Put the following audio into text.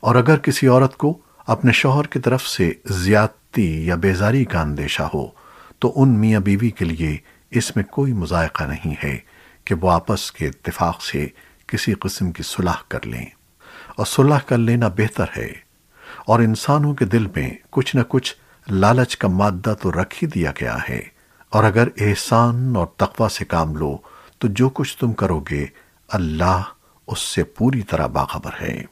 اور اگر کسی عورت کو اپنے شوہر کی طرف سے زیادتی یا بیزاری کا اندیشہ ہو، تو ان میاں بیوی کے لیے اس میں کوئی مذائقہ نہیں ہے کہ وہ آپس کے اتفاق سے کسی قسم کی صلح کر لیں۔ اور صلح کر لینا بہتر ہے۔ اور انسانوں کے دل میں کچھ نہ کچھ لالچ کا مادہ تو رکھ ہی دیا گیا ہے۔ اور اگر احسان اور تقوی سے کام لو، تو جو کچھ تم کرو گے، اللہ اس سے پوری طرح باخبر ہے۔